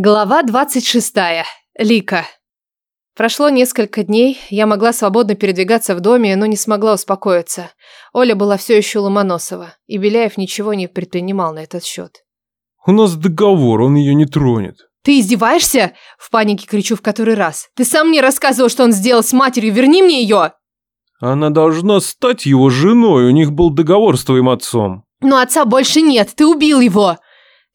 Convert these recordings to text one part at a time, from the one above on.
Глава 26. Лика. Прошло несколько дней, я могла свободно передвигаться в доме, но не смогла успокоиться. Оля была все еще Ломоносова, и Беляев ничего не предпринимал на этот счет. «У нас договор, он ее не тронет». «Ты издеваешься?» – в панике кричу в который раз. «Ты сам мне рассказывал, что он сделал с матерью, верни мне ее!» «Она должна стать его женой, у них был договор с твоим отцом». «Но отца больше нет, ты убил его!»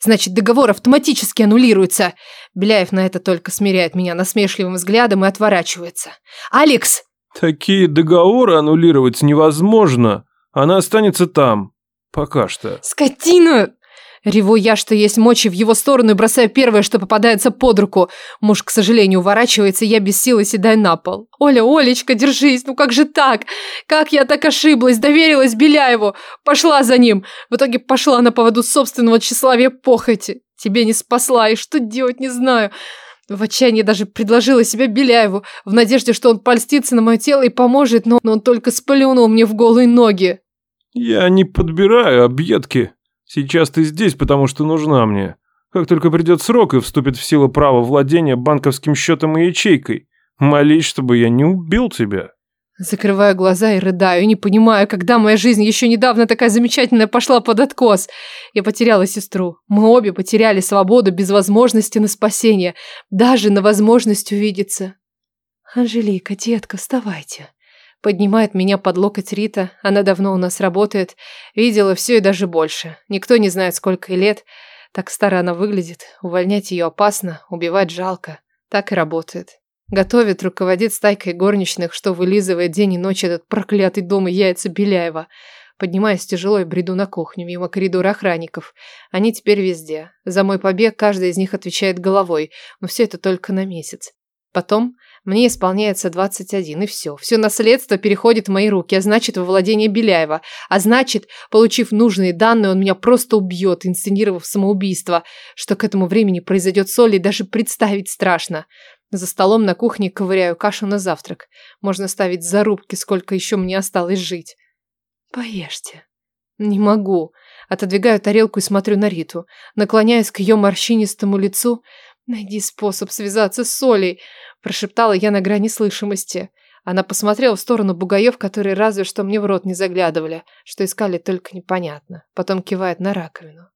Значит, договор автоматически аннулируется. Беляев на это только смиряет меня насмешливым взглядом и отворачивается. «Алекс!» Такие договоры аннулировать невозможно. Она останется там. Пока что. «Скотина!» Реву я, что есть мочи в его сторону и бросаю первое, что попадается под руку. Муж, к сожалению, уворачивается, и я без силы седаю на пол. «Оля, Олечка, держись, ну как же так? Как я так ошиблась, доверилась Беляеву, пошла за ним. В итоге пошла на поводу собственного тщеславия похоти. Тебе не спасла, и что делать не знаю». В отчаянии даже предложила себя Беляеву, в надежде, что он польстится на мое тело и поможет, но он только сплюнул мне в голые ноги. «Я не подбираю объедки», Сейчас ты здесь, потому что нужна мне. Как только придет срок и вступит в силу право владения банковским счетом и ячейкой, молись, чтобы я не убил тебя». Закрываю глаза и рыдаю, не понимаю, когда моя жизнь еще недавно такая замечательная пошла под откос. Я потеряла сестру. Мы обе потеряли свободу без возможности на спасение, даже на возможность увидеться. «Анжелика, детка, вставайте». Поднимает меня под локоть Рита. Она давно у нас работает. Видела все и даже больше. Никто не знает, сколько ей лет. Так старо она выглядит. Увольнять ее опасно, убивать жалко. Так и работает. Готовит, руководит стайкой горничных, что вылизывает день и ночь этот проклятый дом и яйца Беляева. Поднимаясь тяжело и бреду на кухню, мимо коридора охранников. Они теперь везде. За мой побег каждый из них отвечает головой, но все это только на месяц. Потом мне исполняется 21, и все. Все наследство переходит в мои руки, а значит, во владение Беляева. А значит, получив нужные данные, он меня просто убьет, инсценировав самоубийство. Что к этому времени произойдет с Олей, даже представить страшно. За столом на кухне ковыряю кашу на завтрак. Можно ставить зарубки, сколько еще мне осталось жить. Поешьте. Не могу. Отодвигаю тарелку и смотрю на Риту. Наклоняюсь к ее морщинистому лицу. Найди способ связаться с Олей прошептала я на грани слышимости. Она посмотрела в сторону бугаев, которые разве что мне в рот не заглядывали, что искали только непонятно. Потом кивает на раковину.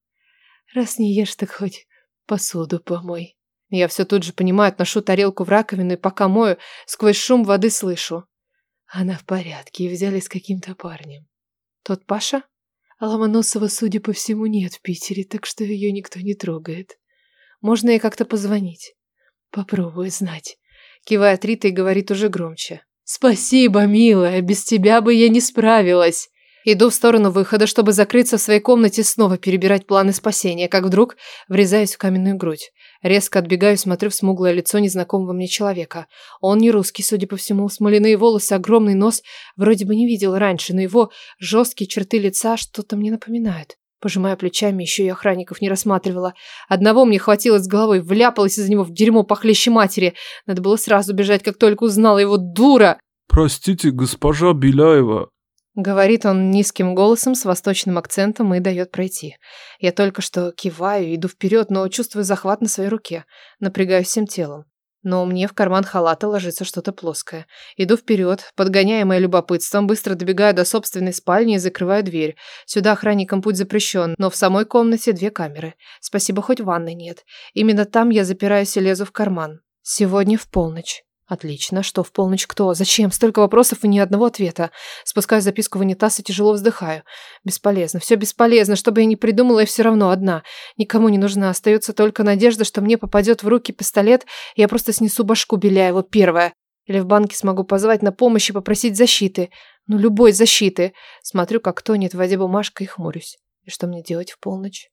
«Раз не ешь, так хоть посуду помой». Я все тут же понимаю, отношу тарелку в раковину и пока мою, сквозь шум воды слышу. Она в порядке и взяли с каким-то парнем. Тот Паша? Ломоносова, судя по всему, нет в Питере, так что ее никто не трогает. Можно ей как-то позвонить? Попробую знать. Кивает Рита и говорит уже громче. «Спасибо, милая, без тебя бы я не справилась». Иду в сторону выхода, чтобы закрыться в своей комнате снова перебирать планы спасения, как вдруг врезаюсь в каменную грудь. Резко отбегаю, смотрю в смуглое лицо незнакомого мне человека. Он не русский, судя по всему, смоляные волосы, огромный нос. Вроде бы не видел раньше, но его жесткие черты лица что-то мне напоминают. Пожимая плечами, еще и охранников не рассматривала. Одного мне хватило с головой, вляпалась из-за него в дерьмо похлеще матери. Надо было сразу бежать, как только узнала его, дура! «Простите, госпожа Беляева». Говорит он низким голосом с восточным акцентом и дает пройти. Я только что киваю, иду вперед, но чувствую захват на своей руке. Напрягаюсь всем телом но мне в карман халата ложится что-то плоское. Иду вперед, подгоняемая любопытством, быстро добегаю до собственной спальни и закрываю дверь. Сюда охранникам путь запрещен, но в самой комнате две камеры. Спасибо, хоть ванны нет. Именно там я запираюсь и лезу в карман. Сегодня в полночь. Отлично. Что в полночь кто? Зачем? Столько вопросов и ни одного ответа. Спускаю записку в унитаз и тяжело вздыхаю. Бесполезно. Все бесполезно. Что бы я ни придумала, я все равно одна. Никому не нужна. Остается только надежда, что мне попадет в руки пистолет, и я просто снесу башку Беляева первая. Или в банке смогу позвать на помощь и попросить защиты. Ну, любой защиты. Смотрю, как тонет в воде бумажка и хмурюсь. И что мне делать в полночь?